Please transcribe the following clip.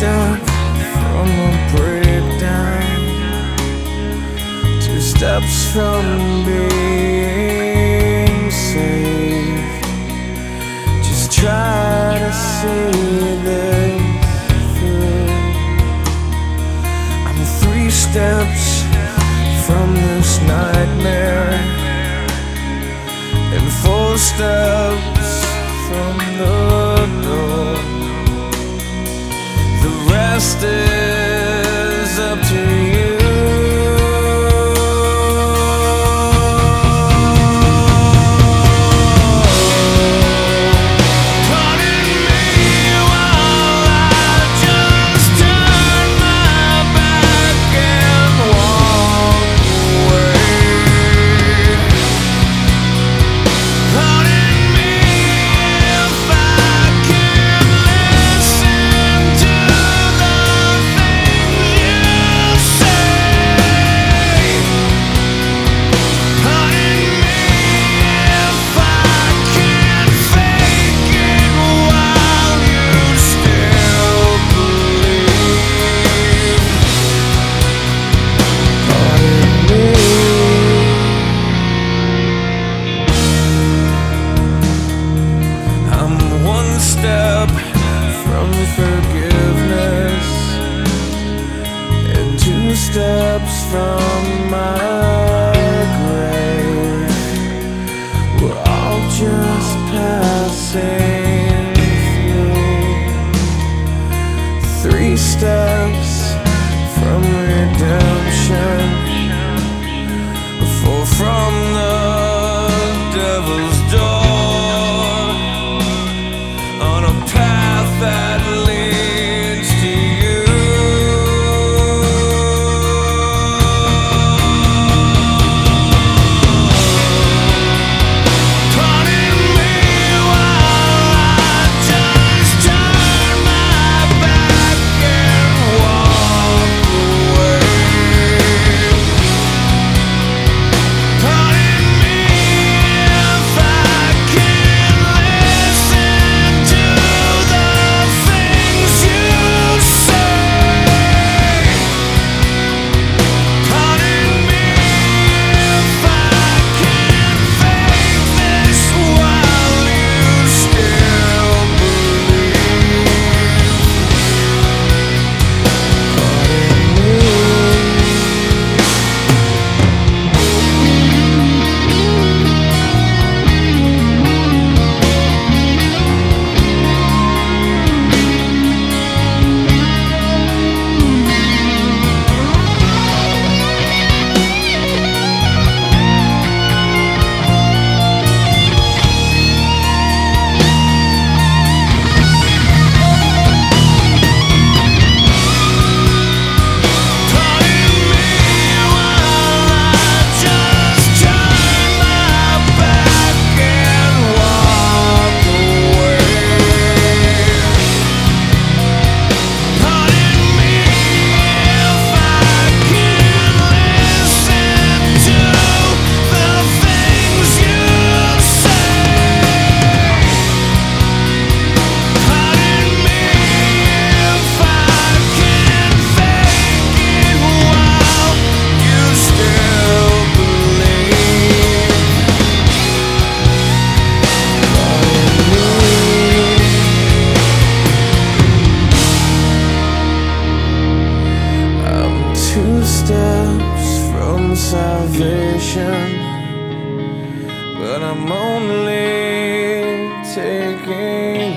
down from a breakdown. Two steps from being saved. Just try to see this through. I'm three steps from this nightmare, and four steps from the door. forgiveness and two steps from my grave. We're all just passing through. Three steps. but I'm only taking.